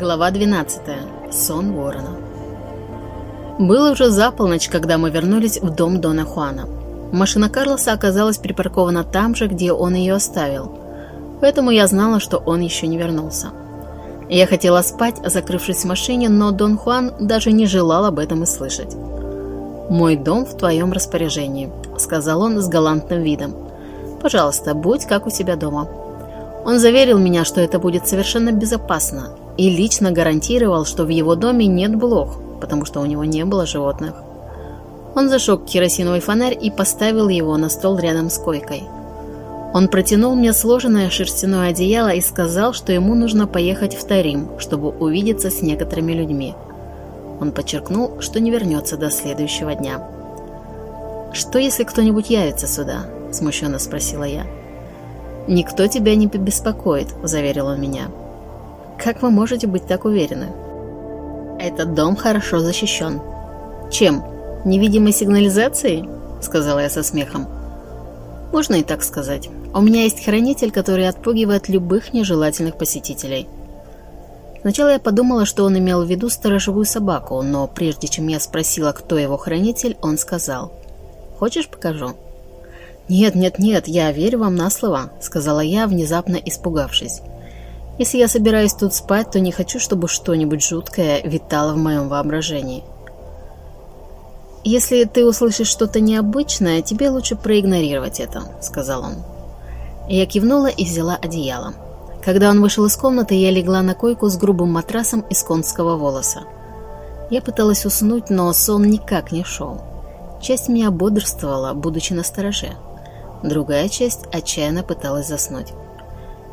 Глава 12. Сон ворона. Было уже за полночь, когда мы вернулись в дом Дона Хуана. Машина Карлоса оказалась припаркована там же, где он ее оставил. Поэтому я знала, что он еще не вернулся. Я хотела спать, закрывшись в машине, но Дон Хуан даже не желал об этом и слышать. «Мой дом в твоем распоряжении», — сказал он с галантным видом. «Пожалуйста, будь как у себя дома». Он заверил меня, что это будет совершенно безопасно, и лично гарантировал, что в его доме нет блох, потому что у него не было животных. Он зажег керосиновый фонарь и поставил его на стол рядом с койкой. Он протянул мне сложенное шерстяное одеяло и сказал, что ему нужно поехать в Тарим, чтобы увидеться с некоторыми людьми. Он подчеркнул, что не вернется до следующего дня. «Что, если кто-нибудь явится сюда?» – смущенно спросила я. «Никто тебя не побеспокоит», – заверил он меня. Как вы можете быть так уверены? Этот дом хорошо защищен. Чем? Невидимой сигнализацией? Сказала я со смехом. Можно и так сказать. У меня есть хранитель, который отпугивает любых нежелательных посетителей. Сначала я подумала, что он имел в виду сторожевую собаку, но прежде чем я спросила, кто его хранитель, он сказал. «Хочешь, покажу?» «Нет, нет, нет, я верю вам на слово», — сказала я, внезапно испугавшись. Если я собираюсь тут спать, то не хочу, чтобы что-нибудь жуткое витало в моем воображении. «Если ты услышишь что-то необычное, тебе лучше проигнорировать это», — сказал он. Я кивнула и взяла одеяло. Когда он вышел из комнаты, я легла на койку с грубым матрасом из конского волоса. Я пыталась уснуть, но сон никак не шел. Часть меня бодрствовала, будучи на стороже. Другая часть отчаянно пыталась заснуть.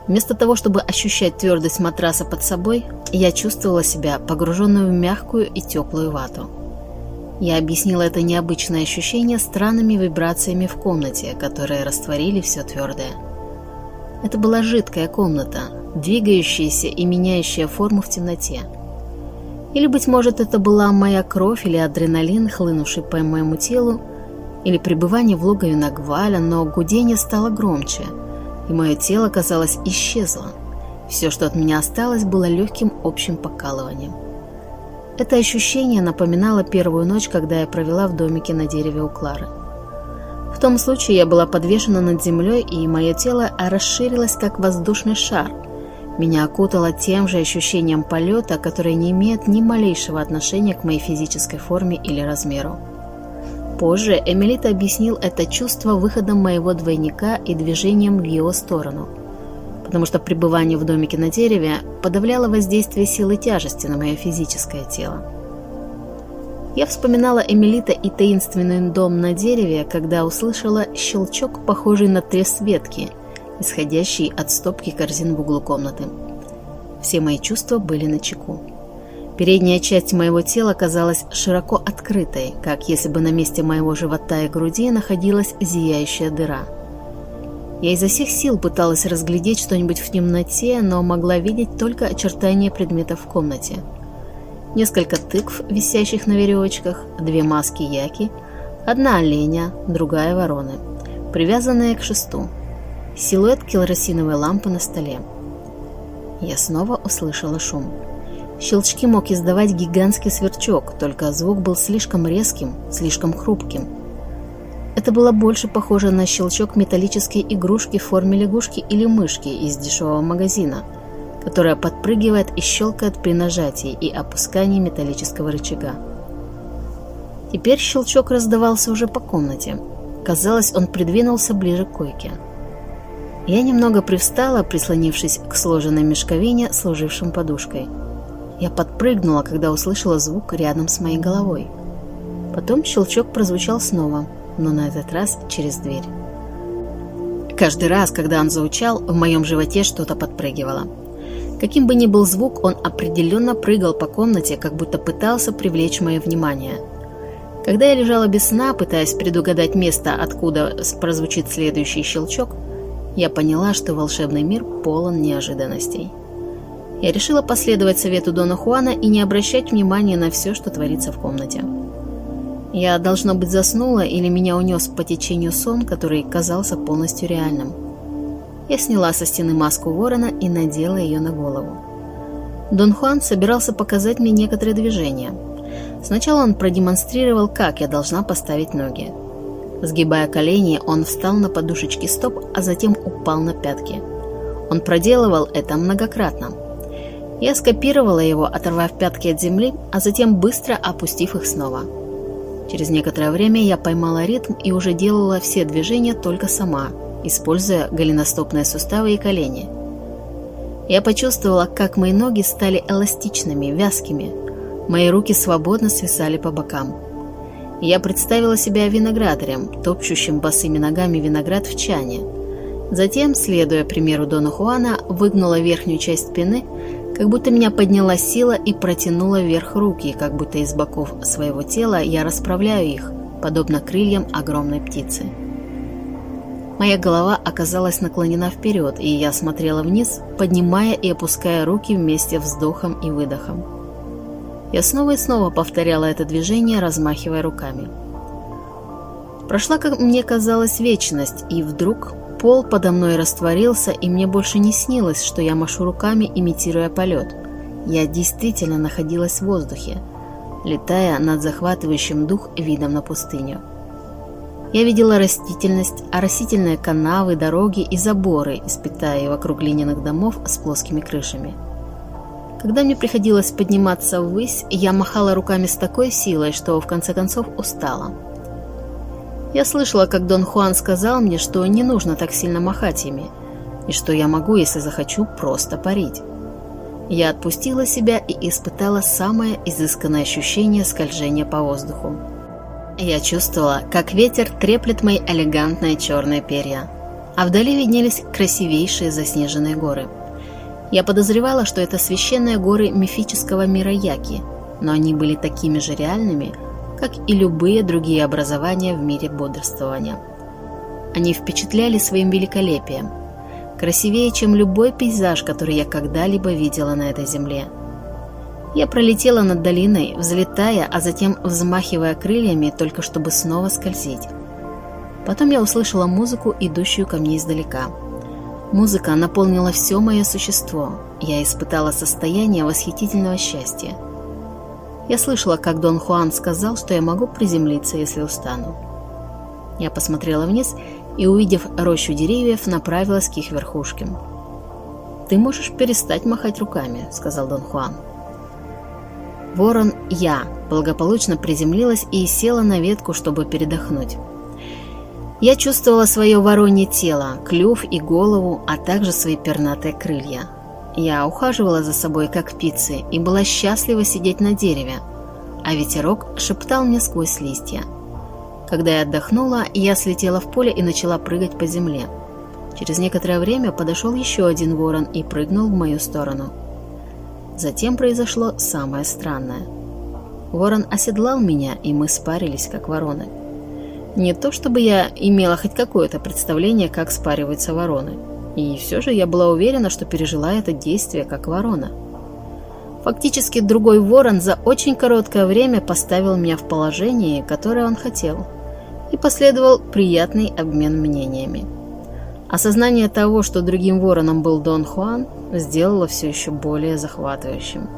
Вместо того, чтобы ощущать твердость матраса под собой, я чувствовала себя погруженную в мягкую и теплую вату. Я объяснила это необычное ощущение странными вибрациями в комнате, которые растворили все твердое. Это была жидкая комната, двигающаяся и меняющая форму в темноте. Или, быть может, это была моя кровь или адреналин, хлынувший по моему телу, или пребывание в логове Нагваля, но гудение стало громче – и мое тело, казалось, исчезло. Все, что от меня осталось, было легким общим покалыванием. Это ощущение напоминало первую ночь, когда я провела в домике на дереве у Клары. В том случае я была подвешена над землей, и мое тело расширилось, как воздушный шар. Меня окутало тем же ощущением полета, которое не имеет ни малейшего отношения к моей физической форме или размеру. Позже Эмилита объяснил это чувство выходом моего двойника и движением в его сторону, потому что пребывание в домике на дереве подавляло воздействие силы тяжести на мое физическое тело. Я вспоминала Эмилита и таинственный дом на дереве, когда услышала щелчок, похожий на треск ветки, исходящий от стопки корзин в углу комнаты. Все мои чувства были на чеку. Передняя часть моего тела казалась широко открытой, как если бы на месте моего живота и груди находилась зияющая дыра. Я изо всех сил пыталась разглядеть что-нибудь в темноте, но могла видеть только очертания предметов в комнате. Несколько тыкв, висящих на веревочках, две маски яки, одна оленя, другая вороны, привязанная к шесту, силуэт керосиновой лампы на столе. Я снова услышала шум. Щелчки мог издавать гигантский сверчок, только звук был слишком резким, слишком хрупким. Это было больше похоже на щелчок металлической игрушки в форме лягушки или мышки из дешевого магазина, которая подпрыгивает и щелкает при нажатии и опускании металлического рычага. Теперь щелчок раздавался уже по комнате. Казалось, он придвинулся ближе к койке. Я немного привстала, прислонившись к сложенной мешковине, служившим подушкой – я подпрыгнула, когда услышала звук рядом с моей головой. Потом щелчок прозвучал снова, но на этот раз через дверь. Каждый раз, когда он звучал, в моем животе что-то подпрыгивало. Каким бы ни был звук, он определенно прыгал по комнате, как будто пытался привлечь мое внимание. Когда я лежала без сна, пытаясь предугадать место, откуда прозвучит следующий щелчок, я поняла, что волшебный мир полон неожиданностей. Я решила последовать совету Дона Хуана и не обращать внимания на все, что творится в комнате. Я, должно быть, заснула или меня унес по течению сон, который казался полностью реальным. Я сняла со стены маску ворона и надела ее на голову. Дон Хуан собирался показать мне некоторые движения. Сначала он продемонстрировал, как я должна поставить ноги. Сгибая колени, он встал на подушечки стоп, а затем упал на пятки. Он проделывал это многократно. Я скопировала его, оторвав пятки от земли, а затем быстро опустив их снова. Через некоторое время я поймала ритм и уже делала все движения только сама, используя голеностопные суставы и колени. Я почувствовала, как мои ноги стали эластичными, вязкими. Мои руки свободно свисали по бокам. Я представила себя виноградарем, топчущим босыми ногами виноград в чане. Затем, следуя примеру Дона Хуана, выгнула верхнюю часть спины, как будто меня подняла сила и протянула вверх руки, как будто из боков своего тела я расправляю их, подобно крыльям огромной птицы. Моя голова оказалась наклонена вперед, и я смотрела вниз, поднимая и опуская руки вместе вздохом и выдохом. Я снова и снова повторяла это движение, размахивая руками. Прошла, как мне казалось, вечность, и вдруг пол подо мной растворился, и мне больше не снилось, что я машу руками, имитируя полет. Я действительно находилась в воздухе, летая над захватывающим дух видом на пустыню. Я видела растительность, оросительные канавы, дороги и заборы, испытая вокруг глиняных домов с плоскими крышами. Когда мне приходилось подниматься ввысь, я махала руками с такой силой, что в конце концов устала. Я слышала, как Дон Хуан сказал мне, что не нужно так сильно махать ими, и что я могу, если захочу, просто парить. Я отпустила себя и испытала самое изысканное ощущение скольжения по воздуху. Я чувствовала, как ветер треплет мои элегантные черные перья, а вдали виднелись красивейшие заснеженные горы. Я подозревала, что это священные горы мифического мира Яки, но они были такими же реальными, как и любые другие образования в мире бодрствования. Они впечатляли своим великолепием, красивее, чем любой пейзаж, который я когда-либо видела на этой земле. Я пролетела над долиной, взлетая, а затем взмахивая крыльями, только чтобы снова скользить. Потом я услышала музыку, идущую ко мне издалека. Музыка наполнила все мое существо. Я испытала состояние восхитительного счастья. Я слышала, как Дон Хуан сказал, что я могу приземлиться, если устану. Я посмотрела вниз и, увидев рощу деревьев, направилась к их верхушкам. «Ты можешь перестать махать руками», — сказал Дон Хуан. Ворон я благополучно приземлилась и села на ветку, чтобы передохнуть. Я чувствовала свое воронье тело, клюв и голову, а также свои пернатые крылья. Я ухаживала за собой, как птицы, и была счастлива сидеть на дереве, а ветерок шептал мне сквозь листья. Когда я отдохнула, я слетела в поле и начала прыгать по земле. Через некоторое время подошел еще один ворон и прыгнул в мою сторону. Затем произошло самое странное. Ворон оседлал меня, и мы спарились, как вороны. Не то чтобы я имела хоть какое-то представление, как спариваются вороны – и все же я была уверена, что пережила это действие как ворона. Фактически другой ворон за очень короткое время поставил меня в положение, которое он хотел, и последовал приятный обмен мнениями. Осознание того, что другим вороном был Дон Хуан, сделало все еще более захватывающим.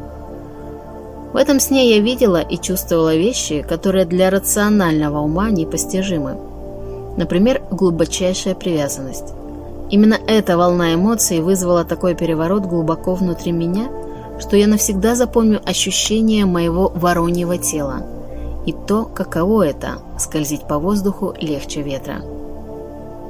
В этом сне я видела и чувствовала вещи, которые для рационального ума непостижимы. Например, глубочайшая привязанность. Именно эта волна эмоций вызвала такой переворот глубоко внутри меня, что я навсегда запомню ощущение моего вороньего тела и то, каково это – скользить по воздуху легче ветра.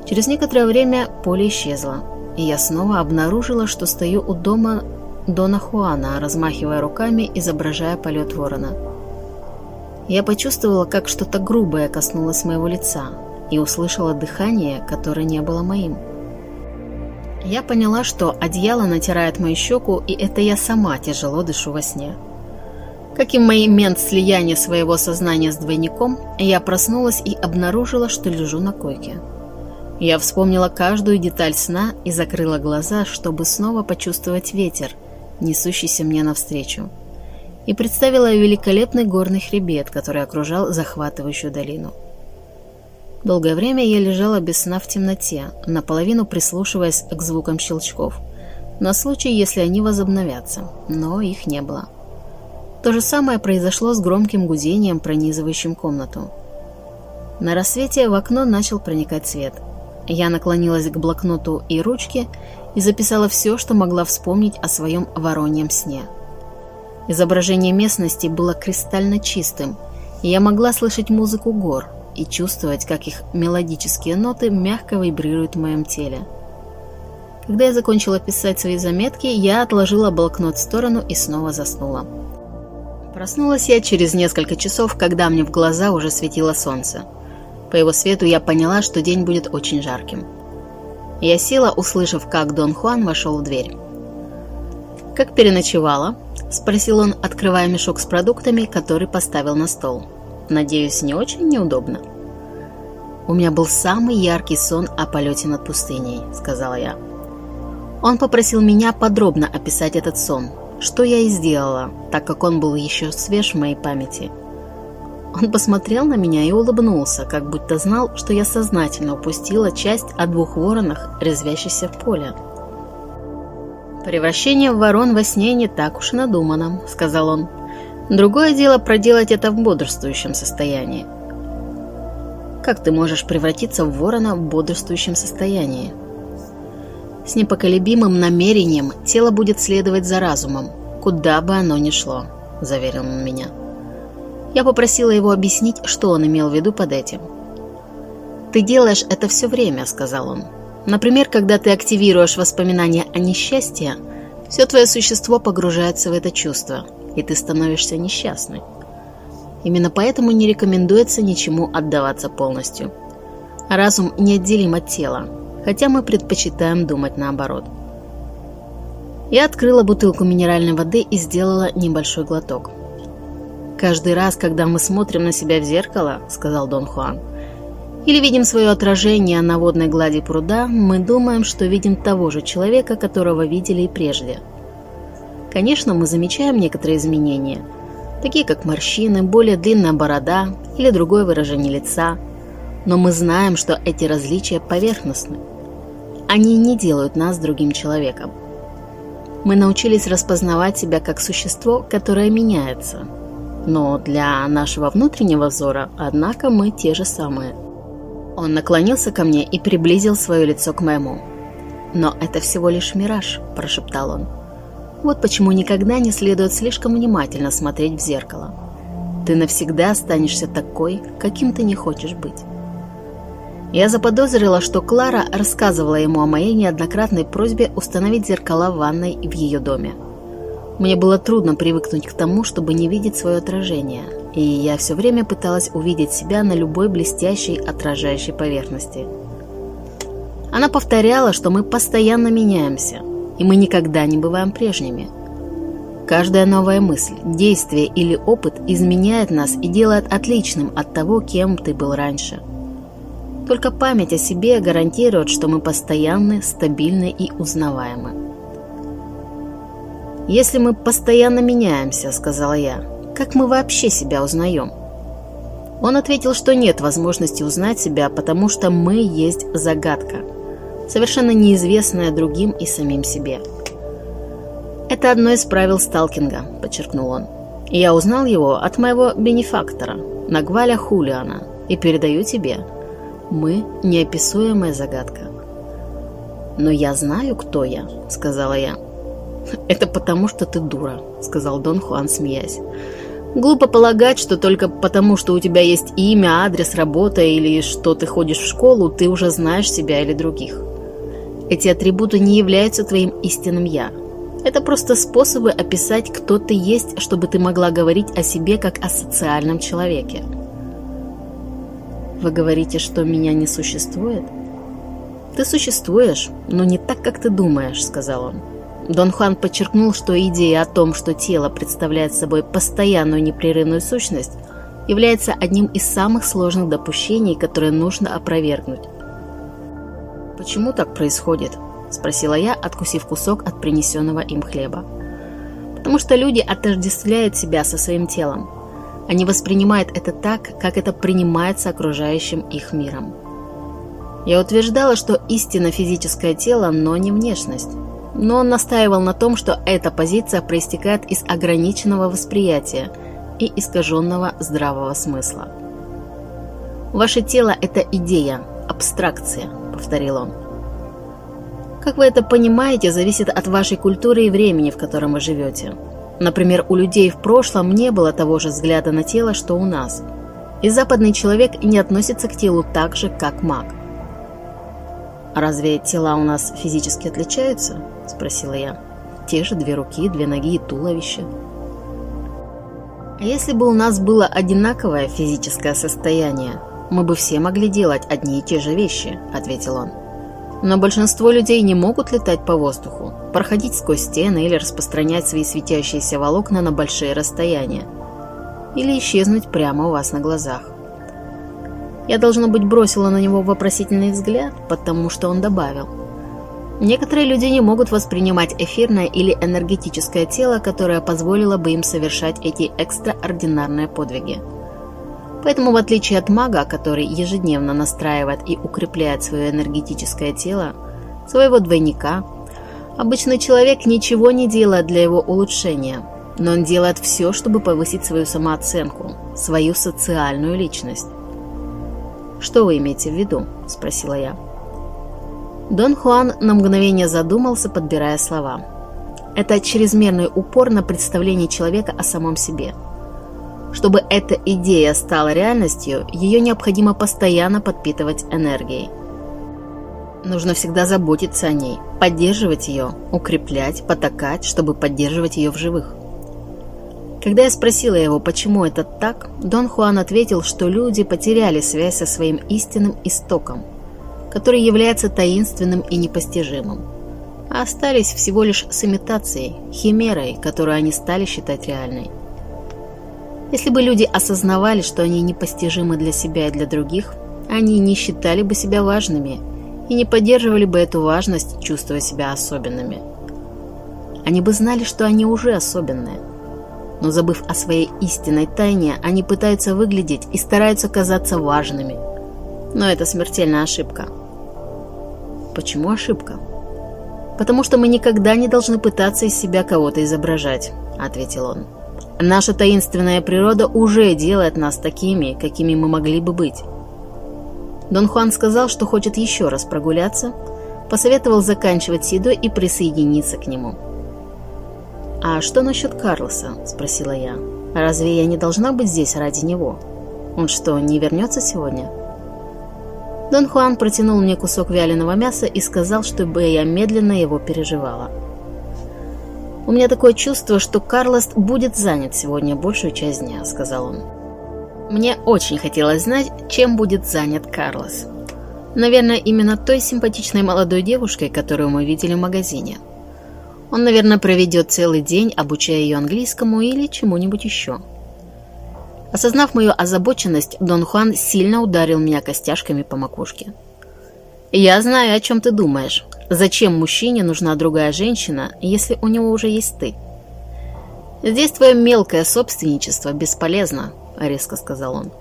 Через некоторое время поле исчезло, и я снова обнаружила, что стою у дома Дона Хуана, размахивая руками, изображая полет ворона. Я почувствовала, как что-то грубое коснулось моего лица, и услышала дыхание, которое не было моим. Я поняла, что одеяло натирает мою щеку, и это я сама тяжело дышу во сне. Как и момент слияния своего сознания с двойником, я проснулась и обнаружила, что лежу на койке. Я вспомнила каждую деталь сна и закрыла глаза, чтобы снова почувствовать ветер, несущийся мне навстречу, и представила великолепный горный хребет, который окружал захватывающую долину. Долгое время я лежала без сна в темноте, наполовину прислушиваясь к звукам щелчков. на случай, если они возобновятся, но их не было. То же самое произошло с громким гудением, пронизывающим комнату. На рассвете в окно начал проникать свет. Я наклонилась к блокноту и ручке и записала все, что могла вспомнить о своем вороньем сне. Изображение местности было кристально чистым, и я могла слышать музыку гор и чувствовать, как их мелодические ноты мягко вибрируют в моем теле. Когда я закончила писать свои заметки, я отложила блокнот в сторону и снова заснула. Проснулась я через несколько часов, когда мне в глаза уже светило солнце. По его свету я поняла, что день будет очень жарким. Я села, услышав, как Дон Хуан вошел в дверь. «Как переночевала?» – спросил он, открывая мешок с продуктами, который поставил на стол. «Надеюсь, не очень неудобно?» «У меня был самый яркий сон о полете над пустыней», – сказала я. Он попросил меня подробно описать этот сон, что я и сделала, так как он был еще свеж в моей памяти – он посмотрел на меня и улыбнулся, как будто знал, что я сознательно упустила часть о двух воронах, резвящихся в поле. «Превращение в ворон во сне не так уж и надумано», — сказал он. «Другое дело проделать это в бодрствующем состоянии». «Как ты можешь превратиться в ворона в бодрствующем состоянии?» «С непоколебимым намерением тело будет следовать за разумом, куда бы оно ни шло», — заверил он меня. Я попросила его объяснить, что он имел в виду под этим. «Ты делаешь это все время», — сказал он. «Например, когда ты активируешь воспоминания о несчастье, все твое существо погружается в это чувство, и ты становишься несчастной. Именно поэтому не рекомендуется ничему отдаваться полностью. Разум неотделим от тела, хотя мы предпочитаем думать наоборот. Я открыла бутылку минеральной воды и сделала небольшой глоток. «Каждый раз, когда мы смотрим на себя в зеркало, — сказал Дон Хуан, — или видим свое отражение на водной глади пруда, мы думаем, что видим того же человека, которого видели и прежде. Конечно, мы замечаем некоторые изменения, такие как морщины, более длинная борода или другое выражение лица, но мы знаем, что эти различия поверхностны. Они не делают нас другим человеком. Мы научились распознавать себя как существо, которое меняется – но для нашего внутреннего взора, однако, мы те же самые. Он наклонился ко мне и приблизил свое лицо к моему. «Но это всего лишь мираж», – прошептал он. «Вот почему никогда не следует слишком внимательно смотреть в зеркало. Ты навсегда останешься такой, каким ты не хочешь быть». Я заподозрила, что Клара рассказывала ему о моей неоднократной просьбе установить зеркала в ванной в ее доме. Мне было трудно привыкнуть к тому, чтобы не видеть свое отражение, и я все время пыталась увидеть себя на любой блестящей отражающей поверхности. Она повторяла, что мы постоянно меняемся, и мы никогда не бываем прежними. Каждая новая мысль, действие или опыт изменяет нас и делает отличным от того, кем ты был раньше. Только память о себе гарантирует, что мы постоянны, стабильны и узнаваемы. «Если мы постоянно меняемся», — сказала я, — «как мы вообще себя узнаем?» Он ответил, что нет возможности узнать себя, потому что мы есть загадка, совершенно неизвестная другим и самим себе. «Это одно из правил сталкинга», — подчеркнул он. «Я узнал его от моего бенефактора, Нагваля Хулиана, и передаю тебе. Мы — неописуемая загадка». «Но я знаю, кто я», — сказала я. «Это потому, что ты дура», — сказал Дон Хуан, смеясь. «Глупо полагать, что только потому, что у тебя есть имя, адрес, работа или что ты ходишь в школу, ты уже знаешь себя или других. Эти атрибуты не являются твоим истинным «я». Это просто способы описать, кто ты есть, чтобы ты могла говорить о себе как о социальном человеке. Вы говорите, что меня не существует? Ты существуешь, но не так, как ты думаешь, сказал он. Дон Хуан подчеркнул, что идея о том, что тело представляет собой постоянную непрерывную сущность, является одним из самых сложных допущений, которые нужно опровергнуть. «Почему так происходит?» – спросила я, откусив кусок от принесенного им хлеба. «Потому что люди отождествляют себя со своим телом. Они воспринимают это так, как это принимается окружающим их миром. Я утверждала, что истинно физическое тело, но не внешность. но он настаивал на том, что эта позиция проистекает из ограниченного восприятия и искаженного здравого смысла. «Ваше тело – это идея, абстракция», – повторил он. Как вы это понимаете, зависит от вашей культуры и времени, в котором вы живете. Например, у людей в прошлом не было того же взгляда на тело, что у нас. И западный человек не относится к телу так же, как маг. «Разве тела у нас физически отличаются?» – спросила я. «Те же две руки, две ноги и туловище». «А если бы у нас было одинаковое физическое состояние, мы бы все могли делать одни и те же вещи», – ответил он. Но большинство людей не могут летать по воздуху, проходить сквозь стены или распространять свои светящиеся волокна на большие расстояния. Или исчезнуть прямо у вас на глазах. Я, должно быть, бросила на него вопросительный взгляд, потому что он добавил. Некоторые люди не могут воспринимать эфирное или энергетическое тело, которое позволило бы им совершать эти экстраординарные подвиги. Поэтому, в отличие от мага, который ежедневно настраивает и укрепляет свое энергетическое тело, своего двойника, обычный человек ничего не делает для его улучшения, но он делает все, чтобы повысить свою самооценку, свою социальную личность. «Что вы имеете в виду?» – спросила я. Дон Хуан на мгновение задумался, подбирая слова. Это чрезмерный упор на представление человека о самом себе – чтобы эта идея стала реальностью, ее необходимо постоянно подпитывать энергией. Нужно всегда заботиться о ней, поддерживать ее, укреплять, потакать, чтобы поддерживать ее в живых. Когда я спросила его, почему это так, Дон Хуан ответил, что люди потеряли связь со своим истинным истоком, который является таинственным и непостижимым, а остались всего лишь с имитацией, химерой, которую они стали считать реальной. Если бы люди осознавали, что они непостижимы для себя и для других, они не считали бы себя важными и не поддерживали бы эту важность, чувствуя себя особенными. Они бы знали, что они уже особенные. Но забыв о своей истинной тайне, они пытаются выглядеть и стараются казаться важными. Но это смертельная ошибка. Почему ошибка? Потому что мы никогда не должны пытаться из себя кого-то изображать, ответил он. Наша таинственная природа уже делает нас такими, какими мы могли бы быть. Дон Хуан сказал, что хочет еще раз прогуляться, посоветовал заканчивать с едой и присоединиться к нему. «А что насчет Карлоса?» – спросила я. «Разве я не должна быть здесь ради него? Он что, не вернется сегодня?» Дон Хуан протянул мне кусок вяленого мяса и сказал, чтобы я медленно его переживала. «У меня такое чувство, что Карлос будет занят сегодня большую часть дня», — сказал он. Мне очень хотелось знать, чем будет занят Карлос. Наверное, именно той симпатичной молодой девушкой, которую мы видели в магазине. Он, наверное, проведет целый день, обучая ее английскому или чему-нибудь еще. Осознав мою озабоченность, Дон Хуан сильно ударил меня костяшками по макушке. «Я знаю, о чем ты думаешь. Зачем мужчине нужна другая женщина, если у него уже есть ты? Здесь твое мелкое собственничество бесполезно, резко сказал он.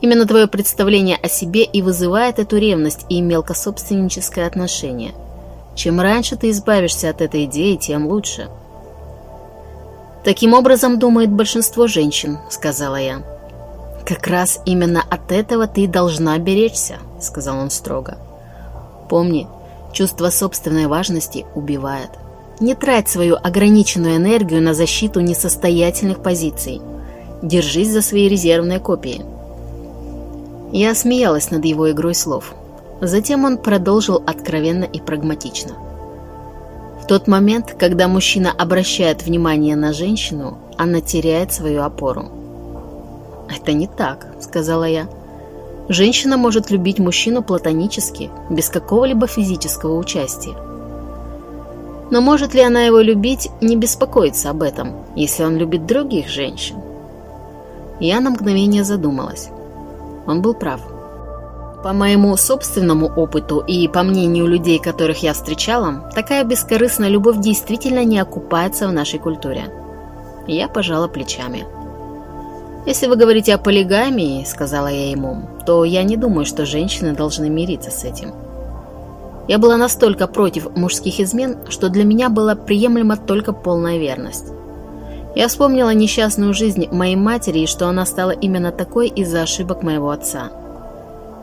Именно твое представление о себе и вызывает эту ревность и мелкособственническое отношение. Чем раньше ты избавишься от этой идеи, тем лучше. Таким образом думает большинство женщин, сказала я. Как раз именно от этого ты должна беречься, сказал он строго. Помни, Чувство собственной важности убивает. Не трать свою ограниченную энергию на защиту несостоятельных позиций. Держись за свои резервные копии. Я смеялась над его игрой слов. Затем он продолжил откровенно и прагматично. В тот момент, когда мужчина обращает внимание на женщину, она теряет свою опору. «Это не так», — сказала я. Женщина может любить мужчину платонически, без какого-либо физического участия. Но может ли она его любить, не беспокоиться об этом, если он любит других женщин? Я на мгновение задумалась. Он был прав. По моему собственному опыту и по мнению людей, которых я встречала, такая бескорыстная любовь действительно не окупается в нашей культуре. Я пожала плечами. «Если вы говорите о полигамии, — сказала я ему, — то я не думаю, что женщины должны мириться с этим». Я была настолько против мужских измен, что для меня была приемлема только полная верность. Я вспомнила несчастную жизнь моей матери и что она стала именно такой из-за ошибок моего отца.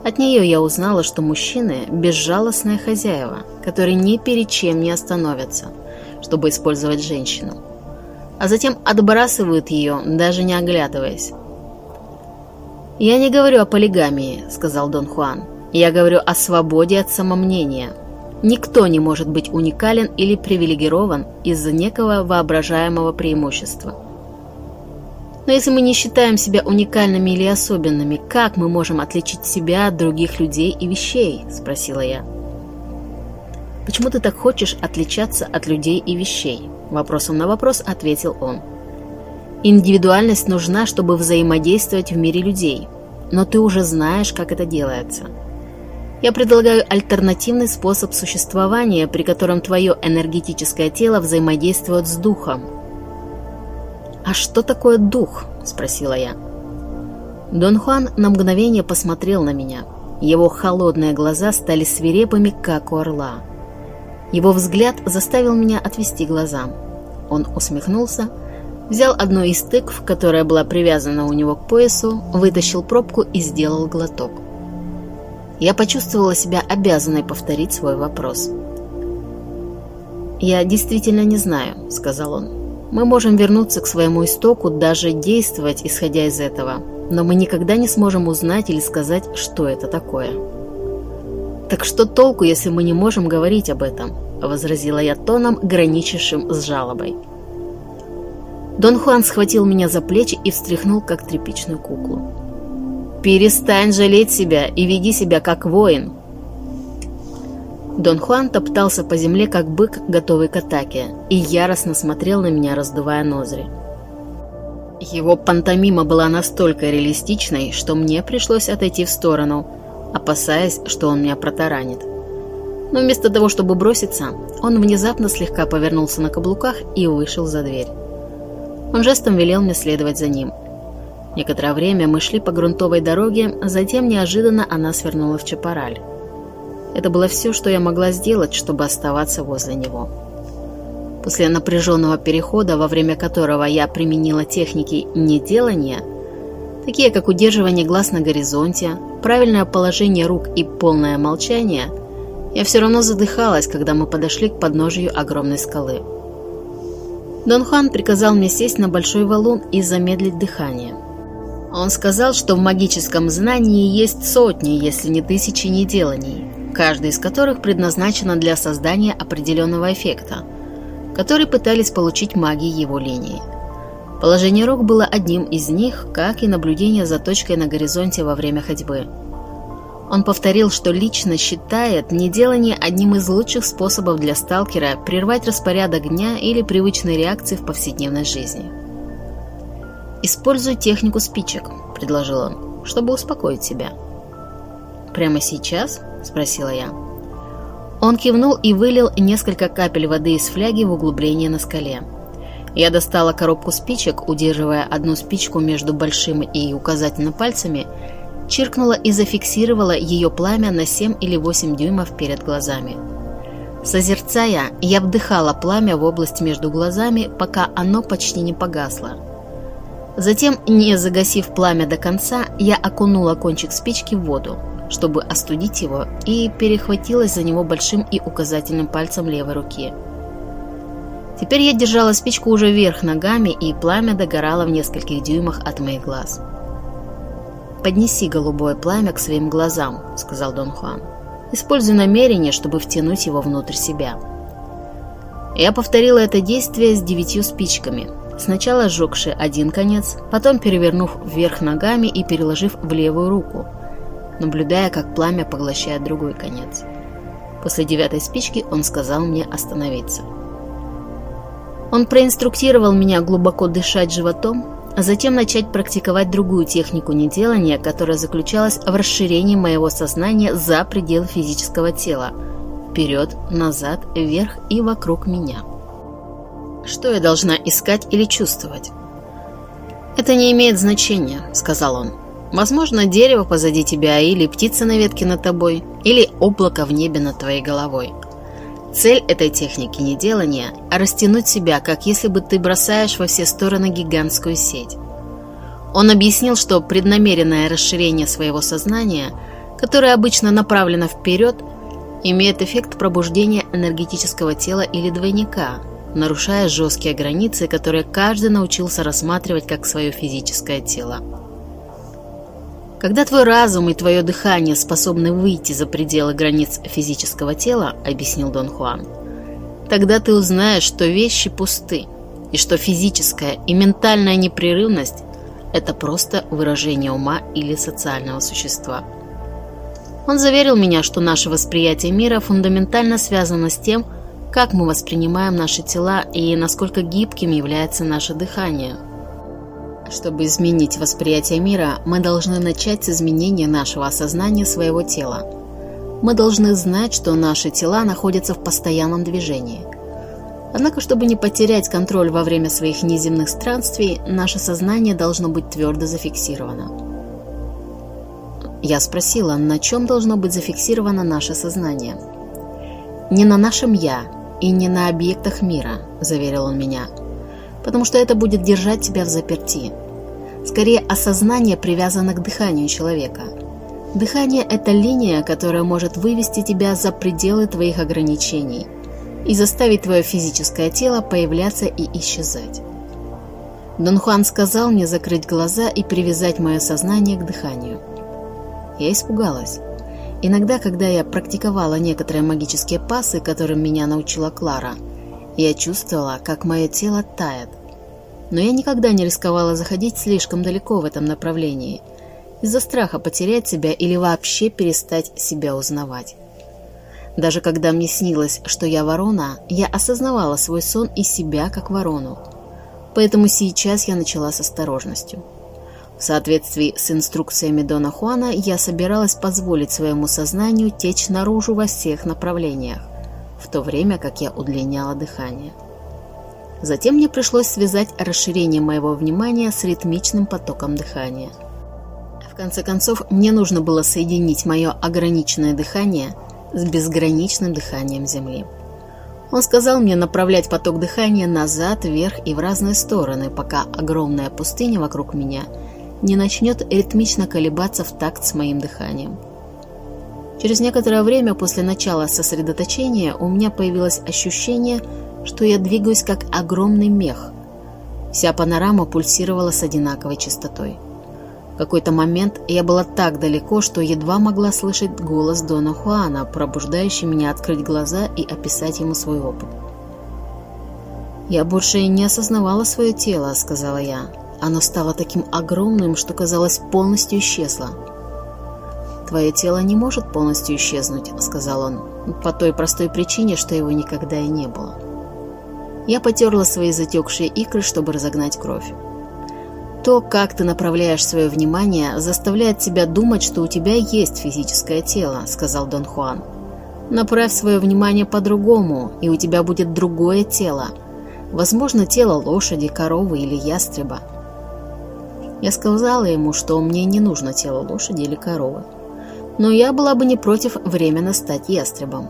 От нее я узнала, что мужчины – безжалостные хозяева, которые ни перед чем не остановятся, чтобы использовать женщину. А затем отбрасывают ее, даже не оглядываясь. «Я не говорю о полигамии», – сказал Дон Хуан. Я говорю о свободе от самомнения. Никто не может быть уникален или привилегирован из-за некого воображаемого преимущества. Но если мы не считаем себя уникальными или особенными, как мы можем отличить себя от других людей и вещей? Спросила я. Почему ты так хочешь отличаться от людей и вещей? Вопросом на вопрос ответил он. Индивидуальность нужна, чтобы взаимодействовать в мире людей, но ты уже знаешь, как это делается. Я предлагаю альтернативный способ существования, при котором твое энергетическое тело взаимодействует с духом. «А что такое дух?» – спросила я. Дон Хуан на мгновение посмотрел на меня. Его холодные глаза стали свирепыми, как у орла. Его взгляд заставил меня отвести глаза. Он усмехнулся, взял одну из тыкв, которая была привязана у него к поясу, вытащил пробку и сделал глоток. Я почувствовала себя обязанной повторить свой вопрос. «Я действительно не знаю», — сказал он. «Мы можем вернуться к своему истоку, даже действовать, исходя из этого, но мы никогда не сможем узнать или сказать, что это такое». «Так что толку, если мы не можем говорить об этом?» — возразила я тоном, граничившим с жалобой. Дон Хуан схватил меня за плечи и встряхнул, как тряпичную куклу. «Перестань жалеть себя и веди себя как воин!» Дон Хуан топтался по земле, как бык, готовый к атаке, и яростно смотрел на меня, раздувая ноздри. Его пантомима была настолько реалистичной, что мне пришлось отойти в сторону, опасаясь, что он меня протаранит. Но вместо того, чтобы броситься, он внезапно слегка повернулся на каблуках и вышел за дверь. Он жестом велел мне следовать за ним – Некоторое время мы шли по грунтовой дороге, затем неожиданно она свернула в Чапараль. Это было все, что я могла сделать, чтобы оставаться возле него. После напряженного перехода, во время которого я применила техники неделания, такие как удерживание глаз на горизонте, правильное положение рук и полное молчание, я все равно задыхалась, когда мы подошли к подножию огромной скалы. Дон Хуан приказал мне сесть на большой валун и замедлить дыхание. Он сказал, что в магическом знании есть сотни, если не тысячи неделаний, каждый из которых предназначена для создания определенного эффекта, который пытались получить маги его линии. Положение рук было одним из них, как и наблюдение за точкой на горизонте во время ходьбы. Он повторил, что лично считает неделание одним из лучших способов для сталкера прервать распорядок дня или привычные реакции в повседневной жизни. «Используй технику спичек», — предложил он, — «чтобы успокоить себя». «Прямо сейчас?» — спросила я. Он кивнул и вылил несколько капель воды из фляги в углубление на скале. Я достала коробку спичек, удерживая одну спичку между большим и указательным пальцами, чиркнула и зафиксировала ее пламя на 7 или 8 дюймов перед глазами. Созерцая, я вдыхала пламя в область между глазами, пока оно почти не погасло. Затем, не загасив пламя до конца, я окунула кончик спички в воду, чтобы остудить его, и перехватилась за него большим и указательным пальцем левой руки. Теперь я держала спичку уже вверх ногами, и пламя догорало в нескольких дюймах от моих глаз. «Поднеси голубое пламя к своим глазам», — сказал Дон Хуан. «Используй намерение, чтобы втянуть его внутрь себя». Я повторила это действие с девятью спичками — сначала сжегши один конец, потом перевернув вверх ногами и переложив в левую руку, наблюдая, как пламя поглощает другой конец. После девятой спички он сказал мне остановиться. Он проинструктировал меня глубоко дышать животом, а затем начать практиковать другую технику неделания, которая заключалась в расширении моего сознания за пределы физического тела, вперед, назад, вверх и вокруг меня. Что я должна искать или чувствовать? «Это не имеет значения», — сказал он. Возможно, дерево позади тебя, или птица на ветке над тобой, или облако в небе над твоей головой. Цель этой техники не делание, а растянуть себя, как если бы ты бросаешь во все стороны гигантскую сеть. Он объяснил, что преднамеренное расширение своего сознания, которое обычно направлено вперед, имеет эффект пробуждения энергетического тела или двойника, нарушая жесткие границы, которые каждый научился рассматривать как свое физическое тело. Когда твой разум и твое дыхание способны выйти за пределы границ физического тела, объяснил Дон Хуан, тогда ты узнаешь, что вещи пусты, и что физическая и ментальная непрерывность – это просто выражение ума или социального существа. Он заверил меня, что наше восприятие мира фундаментально связано с тем, как мы воспринимаем наши тела и насколько гибким является наше дыхание. Чтобы изменить восприятие мира, мы должны начать с изменения нашего осознания своего тела. Мы должны знать, что наши тела находятся в постоянном движении. Однако, чтобы не потерять контроль во время своих неземных странствий, наше сознание должно быть твердо зафиксировано. Я спросила, на чем должно быть зафиксировано наше сознание. Не на нашем «я», и не на объектах мира», – заверил он меня, «потому что это будет держать тебя в заперти. Скорее, осознание привязано к дыханию человека. Дыхание – это линия, которая может вывести тебя за пределы твоих ограничений и заставить твое физическое тело появляться и исчезать». Дон Хуан сказал мне закрыть глаза и привязать мое сознание к дыханию. Я испугалась. Иногда, когда я практиковала некоторые магические пасы, которым меня научила Клара, я чувствовала, как мое тело тает. Но я никогда не рисковала заходить слишком далеко в этом направлении, из-за страха потерять себя или вообще перестать себя узнавать. Даже когда мне снилось, что я ворона, я осознавала свой сон и себя как ворону. Поэтому сейчас я начала с осторожностью. В соответствии с инструкциями Дона Хуана, я собиралась позволить своему сознанию течь наружу во всех направлениях, в то время как я удлиняла дыхание. Затем мне пришлось связать расширение моего внимания с ритмичным потоком дыхания. В конце концов, мне нужно было соединить мое ограниченное дыхание с безграничным дыханием Земли. Он сказал мне направлять поток дыхания назад, вверх и в разные стороны, пока огромная пустыня вокруг меня – не начнет ритмично колебаться в такт с моим дыханием. Через некоторое время после начала сосредоточения у меня появилось ощущение, что я двигаюсь как огромный мех. Вся панорама пульсировала с одинаковой частотой. В какой-то момент я была так далеко, что едва могла слышать голос Дона Хуана, пробуждающий меня открыть глаза и описать ему свой опыт. «Я больше и не осознавала свое тело», — сказала я. Оно стало таким огромным, что, казалось, полностью исчезло. «Твое тело не может полностью исчезнуть», — сказал он, «по той простой причине, что его никогда и не было». Я потерла свои затекшие икры, чтобы разогнать кровь. То, как ты направляешь свое внимание, заставляет тебя думать, что у тебя есть физическое тело, сказал Дон Хуан. Направь свое внимание по-другому, и у тебя будет другое тело. Возможно, тело лошади, коровы или ястреба. Я сказала ему, что мне не нужно тело лошади или коровы. Но я была бы не против временно стать ястребом.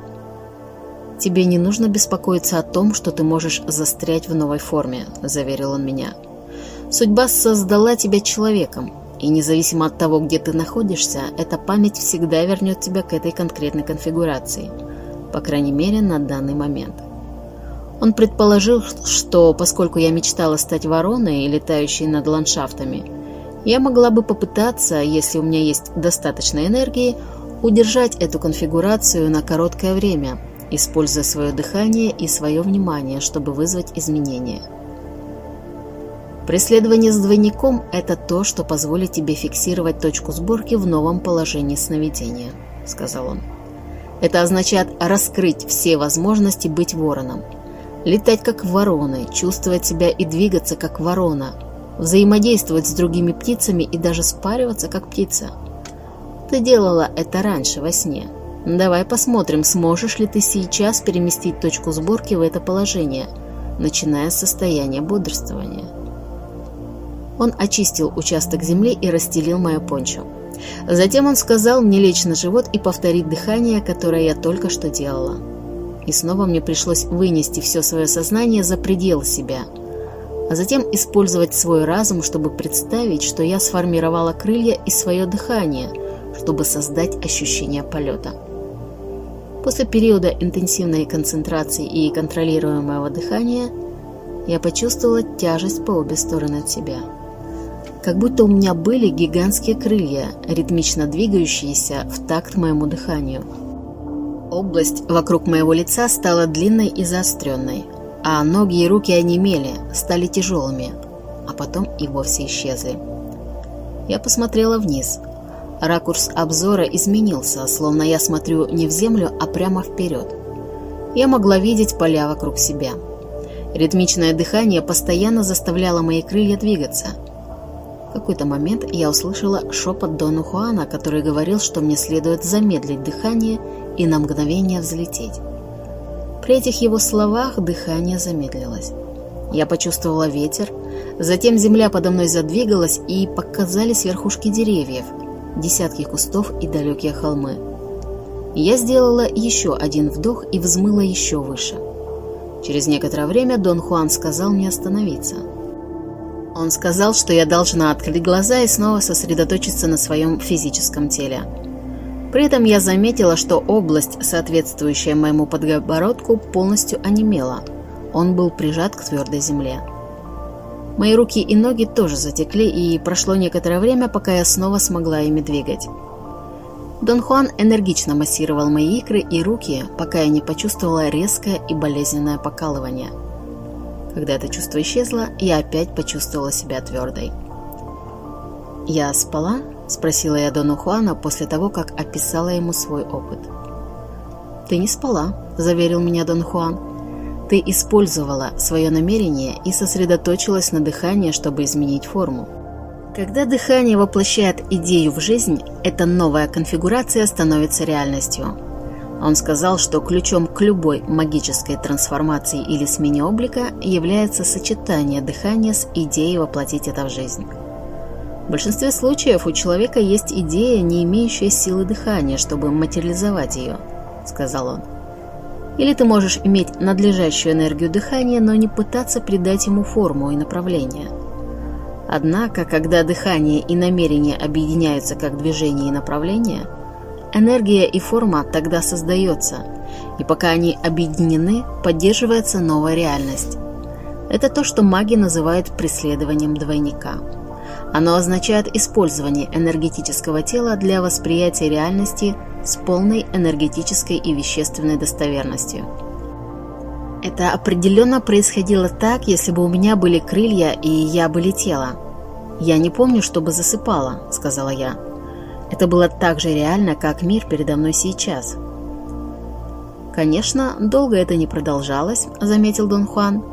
«Тебе не нужно беспокоиться о том, что ты можешь застрять в новой форме», – заверил он меня. «Судьба создала тебя человеком, и независимо от того, где ты находишься, эта память всегда вернет тебя к этой конкретной конфигурации, по крайней мере, на данный момент». Он предположил, что поскольку я мечтала стать вороной, летающей над ландшафтами – я могла бы попытаться, если у меня есть достаточно энергии, удержать эту конфигурацию на короткое время, используя свое дыхание и свое внимание, чтобы вызвать изменения. Преследование с двойником – это то, что позволит тебе фиксировать точку сборки в новом положении сновидения, сказал он. Это означает раскрыть все возможности быть вороном, летать как вороны, чувствовать себя и двигаться как ворона – взаимодействовать с другими птицами и даже спариваться как птица. Ты делала это раньше во сне. Давай посмотрим, сможешь ли ты сейчас переместить точку сборки в это положение, начиная с состояния бодрствования. Он очистил участок земли и расстелил мое пончо. Затем он сказал мне лечь на живот и повторить дыхание, которое я только что делала. И снова мне пришлось вынести все свое сознание за предел себя, а затем использовать свой разум, чтобы представить, что я сформировала крылья и свое дыхание, чтобы создать ощущение полета. После периода интенсивной концентрации и контролируемого дыхания я почувствовала тяжесть по обе стороны от себя. Как будто у меня были гигантские крылья, ритмично двигающиеся в такт моему дыханию. Область вокруг моего лица стала длинной и заостренной, а ноги и руки онемели, стали тяжелыми, а потом и вовсе исчезли. Я посмотрела вниз – Ракурс обзора изменился, словно я смотрю не в землю, а прямо вперед. Я могла видеть поля вокруг себя. Ритмичное дыхание постоянно заставляло мои крылья двигаться. В какой-то момент я услышала шепот Дону Хуана, который говорил, что мне следует замедлить дыхание и на мгновение взлететь. При этих его словах дыхание замедлилось. Я почувствовала ветер, затем земля подо мной задвигалась и показались верхушки деревьев – десятки кустов и далекие холмы. Я сделала еще один вдох и взмыла еще выше. Через некоторое время Дон Хуан сказал мне остановиться. Он сказал, что я должна открыть глаза и снова сосредоточиться на своем физическом теле. При этом я заметила, что область, соответствующая моему подгобородку, полностью онемела. Он был прижат к твердой земле. Мои руки и ноги тоже затекли, и прошло некоторое время, пока я снова смогла ими двигать. Дон Хуан энергично массировал мои икры и руки, пока я не почувствовала резкое и болезненное покалывание. Когда это чувство исчезло, я опять почувствовала себя твердой. «Я спала?» – спросила я Дону Хуана после того, как описала ему свой опыт. «Ты не спала», – заверил меня Дон Хуан. Ты использовала свое намерение и сосредоточилась на дыхании, чтобы изменить форму. Когда дыхание воплощает идею в жизнь, эта новая конфигурация становится реальностью. Он сказал, что ключом к любой магической трансформации или смене облика является сочетание дыхания с идеей воплотить это в жизнь. В большинстве случаев у человека есть идея, не имеющая силы дыхания, чтобы материализовать ее, сказал он. Или ты можешь иметь надлежащую энергию дыхания, но не пытаться придать ему форму и направление. Однако, когда дыхание и намерение объединяются как движение и направление, энергия и форма тогда создается, и пока они объединены, поддерживается новая реальность. Это то, что маги называют преследованием двойника. Оно означает использование энергетического тела для восприятия реальности – с полной энергетической и вещественной достоверностью. Это определенно происходило так, если бы у меня были крылья и я бы летела. «Я не помню, чтобы засыпала», — сказала я. Это было так же реально, как мир передо мной сейчас. «Конечно, долго это не продолжалось», — заметил Дон Хуан,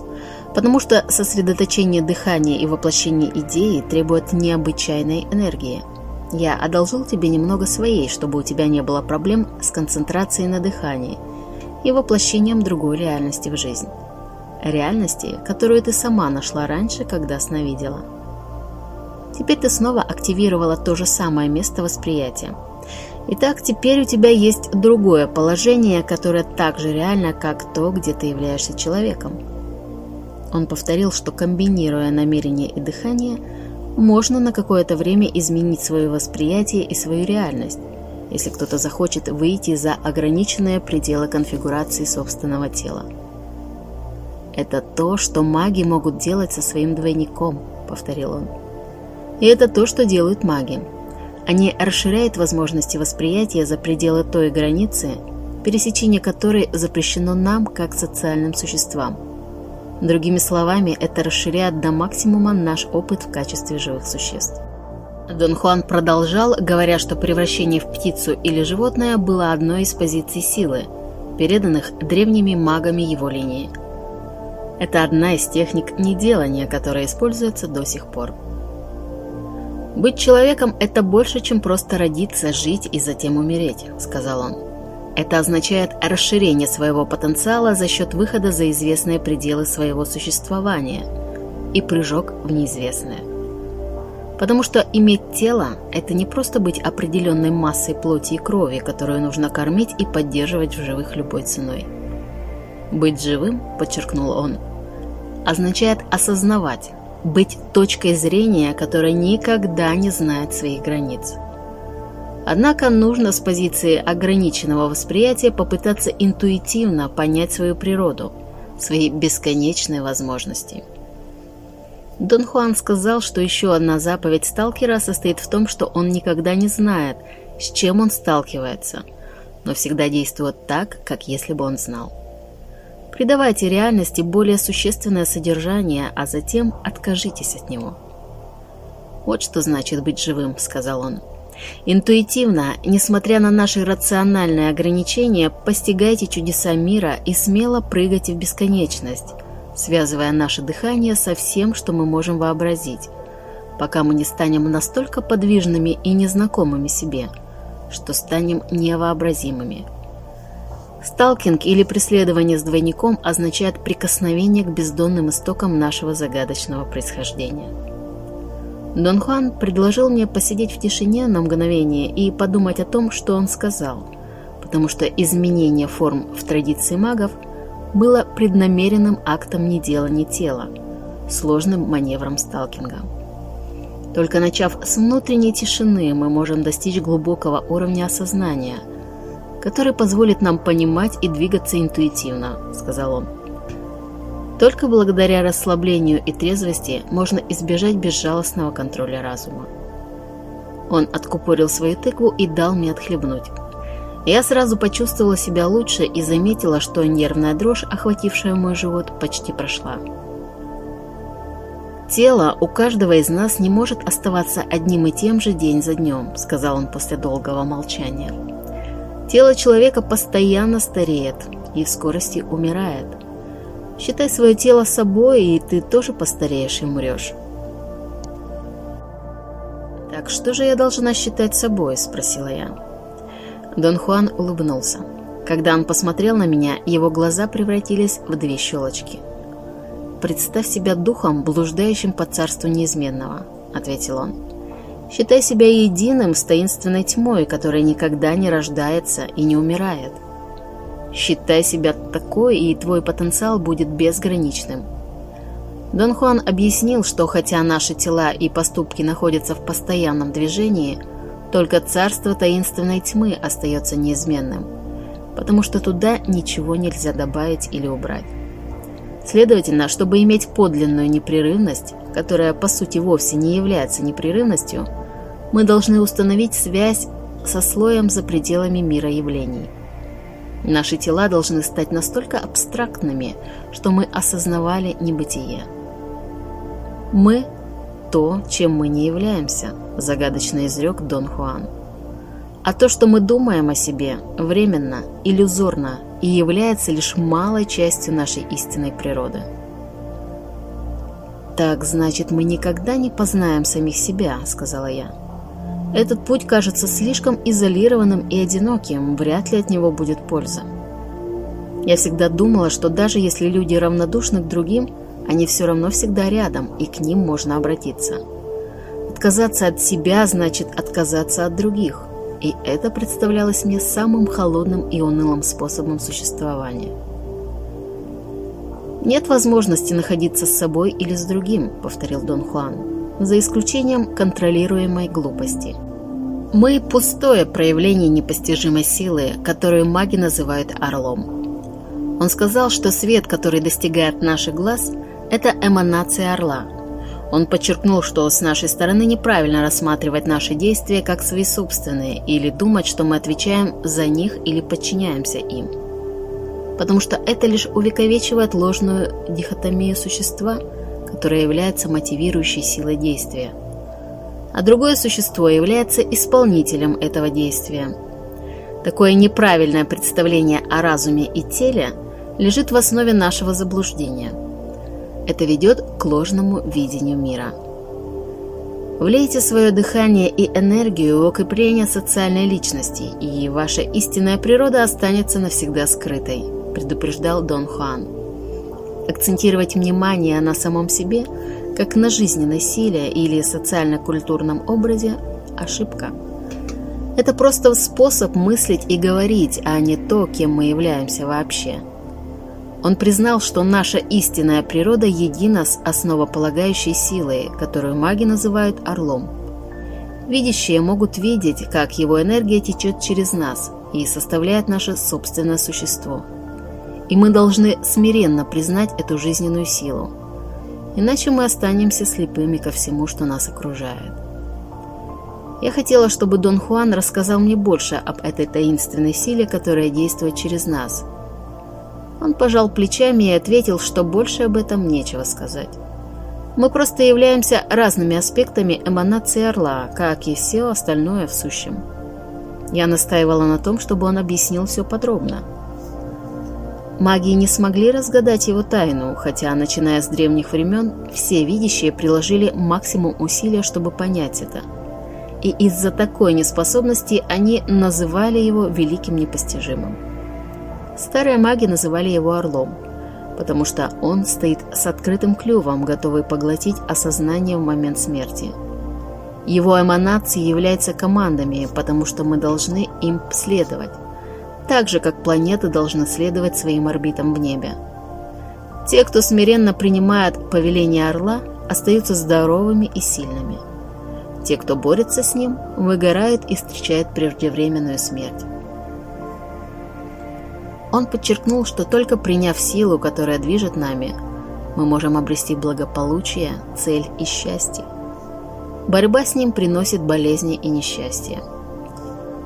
«потому что сосредоточение дыхания и воплощение идеи требует необычайной энергии. Я одолжил тебе немного своей, чтобы у тебя не было проблем с концентрацией на дыхании и воплощением другой реальности в жизнь. Реальности, которую ты сама нашла раньше, когда сновидела. Теперь ты снова активировала то же самое место восприятия. Итак, теперь у тебя есть другое положение, которое так же реально, как то, где ты являешься человеком. Он повторил, что комбинируя намерение и дыхание – можно на какое-то время изменить свое восприятие и свою реальность, если кто-то захочет выйти за ограниченные пределы конфигурации собственного тела. «Это то, что маги могут делать со своим двойником», — повторил он. «И это то, что делают маги. Они расширяют возможности восприятия за пределы той границы, пересечение которой запрещено нам, как социальным существам. Другими словами, это расширяет до максимума наш опыт в качестве живых существ. Дон Хуан продолжал, говоря, что превращение в птицу или животное было одной из позиций силы, переданных древними магами его линии. Это одна из техник неделания, которая используется до сих пор. «Быть человеком – это больше, чем просто родиться, жить и затем умереть», – сказал он. Это означает расширение своего потенциала за счет выхода за известные пределы своего существования и прыжок в неизвестное. Потому что иметь тело – это не просто быть определенной массой плоти и крови, которую нужно кормить и поддерживать в живых любой ценой. Быть живым, подчеркнул он, означает осознавать, быть точкой зрения, которая никогда не знает своих границ. Однако нужно с позиции ограниченного восприятия попытаться интуитивно понять свою природу, свои бесконечные возможности – Дон Хуан сказал, что еще одна заповедь сталкера состоит в том, что он никогда не знает, с чем он сталкивается, но всегда действует так, как если бы он знал. Придавайте реальности более существенное содержание, а затем откажитесь от него. «Вот что значит быть живым», — сказал он. Интуитивно, несмотря на наши рациональные ограничения, постигайте чудеса мира и смело прыгайте в бесконечность, связывая наше дыхание со всем, что мы можем вообразить, пока мы не станем настолько подвижными и незнакомыми себе, что станем невообразимыми. Сталкинг или преследование с двойником означает прикосновение к бездонным истокам нашего загадочного происхождения. Дон Хуан предложил мне посидеть в тишине на мгновение и подумать о том, что он сказал, потому что изменение форм в традиции магов – было преднамеренным актом дела, ни тела, сложным маневром сталкинга. Только начав с внутренней тишины, мы можем достичь глубокого уровня осознания, который позволит нам понимать и двигаться интуитивно, сказал он. Только благодаря расслаблению и трезвости можно избежать безжалостного контроля разума. Он откупорил свою тыкву и дал мне отхлебнуть. Я сразу почувствовала себя лучше и заметила, что нервная дрожь, охватившая мой живот, почти прошла. «Тело у каждого из нас не может оставаться одним и тем же день за днем», сказал он после долгого молчания. «Тело человека постоянно стареет и в скорости умирает. Считай свое тело собой, и ты тоже постареешь и умрешь». «Так что же я должна считать собой?» – спросила я. Дон Хуан улыбнулся. Когда он посмотрел на меня, его глаза превратились в две щелочки. «Представь себя духом, блуждающим по царству неизменного», — ответил он. «Считай себя единым с таинственной тьмой, которая никогда не рождается и не умирает. Считай себя такой, и твой потенциал будет безграничным». Дон Хуан объяснил, что хотя наши тела и поступки находятся в постоянном движении — только царство таинственной тьмы остается неизменным, потому что туда ничего нельзя добавить или убрать. Следовательно, чтобы иметь подлинную непрерывность, которая по сути вовсе не является непрерывностью, мы должны установить связь со слоем за пределами мира явлений. Наши тела должны стать настолько абстрактными, что мы осознавали небытие. Мы то, чем мы не являемся, загадочно изрек Дон Хуан. А то, что мы думаем о себе, временно, иллюзорно и является лишь малой частью нашей истинной природы. «Так, значит, мы никогда не познаем самих себя», — сказала я. «Этот путь кажется слишком изолированным и одиноким, вряд ли от него будет польза». Я всегда думала, что даже если люди равнодушны к другим, они все равно всегда рядом, и к ним можно обратиться. Отказаться от себя значит отказаться от других, и это представлялось мне самым холодным и унылым способом существования. «Нет возможности находиться с собой или с другим», — повторил Дон Хуан, «за исключением контролируемой глупости». Мы – пустое проявление непостижимой силы, которую маги называют орлом. Он сказал, что свет, который достигает наших глаз – это эманация орла. Он подчеркнул, что с нашей стороны неправильно рассматривать наши действия как свои собственные или думать, что мы отвечаем за них или подчиняемся им. Потому что это лишь увековечивает ложную дихотомию существа, которое является мотивирующей силой действия. А другое существо является исполнителем этого действия. Такое неправильное представление о разуме и теле лежит в основе нашего заблуждения – это ведет к ложному видению мира. Влейте свое дыхание и энергию в укрепление социальной личности, и ваша истинная природа останется навсегда скрытой, предупреждал Дон Хуан. Акцентировать внимание на самом себе, как на жизненной силе или социально-культурном образе – ошибка. Это просто способ мыслить и говорить, а не то, кем мы являемся вообще. Он признал, что наша истинная природа едина с основополагающей силой, которую маги называют орлом. Видящие могут видеть, как его энергия течет через нас и составляет наше собственное существо. И мы должны смиренно признать эту жизненную силу. Иначе мы останемся слепыми ко всему, что нас окружает. Я хотела, чтобы Дон Хуан рассказал мне больше об этой таинственной силе, которая действует через нас. Он пожал плечами и ответил, что больше об этом нечего сказать. Мы просто являемся разными аспектами эманации Орла, как и все остальное в сущем. Я настаивала на том, чтобы он объяснил все подробно. Маги не смогли разгадать его тайну, хотя, начиная с древних времен, все видящие приложили максимум усилия, чтобы понять это – и из-за такой неспособности они называли его великим непостижимым. Старые маги называли его орлом, потому что он стоит с открытым клювом, готовый поглотить осознание в момент смерти. Его эманации являются командами, потому что мы должны им следовать, так же, как планеты должны следовать своим орбитам в небе. Те, кто смиренно принимает повеление орла, остаются здоровыми и сильными – те, кто борется с ним, выгорают и встречают преждевременную смерть. Он подчеркнул, что только приняв силу, которая движет нами, мы можем обрести благополучие, цель и счастье. Борьба с ним приносит болезни и несчастье.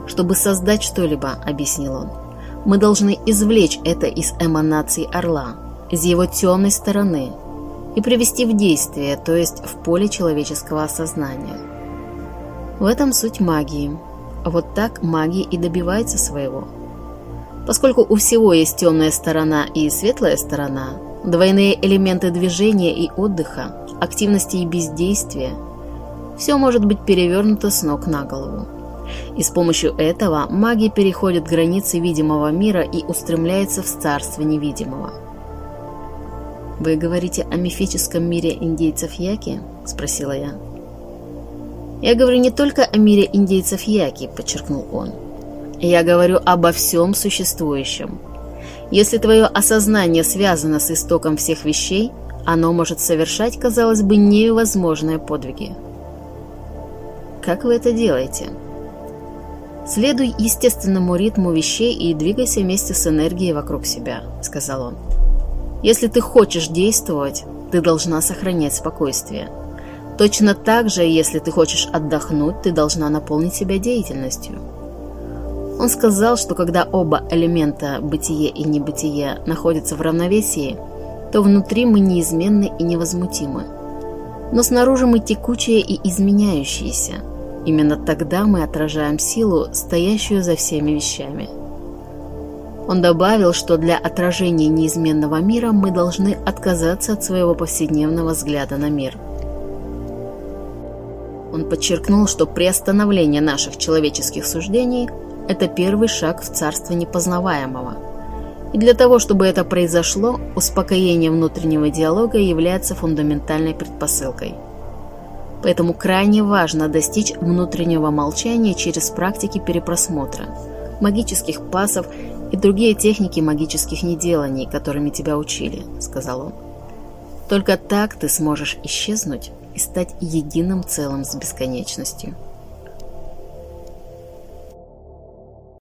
Чтобы создать что-либо, объяснил он, мы должны извлечь это из эманаций орла, из его темной стороны, и привести в действие, то есть в поле человеческого осознания – в этом суть магии. Вот так магия и добивается своего. Поскольку у всего есть темная сторона и светлая сторона, двойные элементы движения и отдыха, активности и бездействия, все может быть перевернуто с ног на голову. И с помощью этого магия переходит границы видимого мира и устремляется в царство невидимого. «Вы говорите о мифическом мире индейцев Яки?» – спросила я. Я говорю не только о мире индейцев Яки, подчеркнул он. Я говорю обо всем существующем. Если твое осознание связано с истоком всех вещей, оно может совершать, казалось бы, невозможные подвиги. Как вы это делаете? Следуй естественному ритму вещей и двигайся вместе с энергией вокруг себя, сказал он. Если ты хочешь действовать, ты должна сохранять спокойствие. Точно так же, если ты хочешь отдохнуть, ты должна наполнить себя деятельностью. Он сказал, что когда оба элемента бытие и небытие находятся в равновесии, то внутри мы неизменны и невозмутимы. Но снаружи мы текучие и изменяющиеся. Именно тогда мы отражаем силу, стоящую за всеми вещами. Он добавил, что для отражения неизменного мира мы должны отказаться от своего повседневного взгляда на мир – он подчеркнул, что приостановление наших человеческих суждений – это первый шаг в царство непознаваемого. И для того, чтобы это произошло, успокоение внутреннего диалога является фундаментальной предпосылкой. Поэтому крайне важно достичь внутреннего молчания через практики перепросмотра, магических пасов и другие техники магических неделаний, которыми тебя учили, сказал он. Только так ты сможешь исчезнуть и стать единым целым с бесконечностью.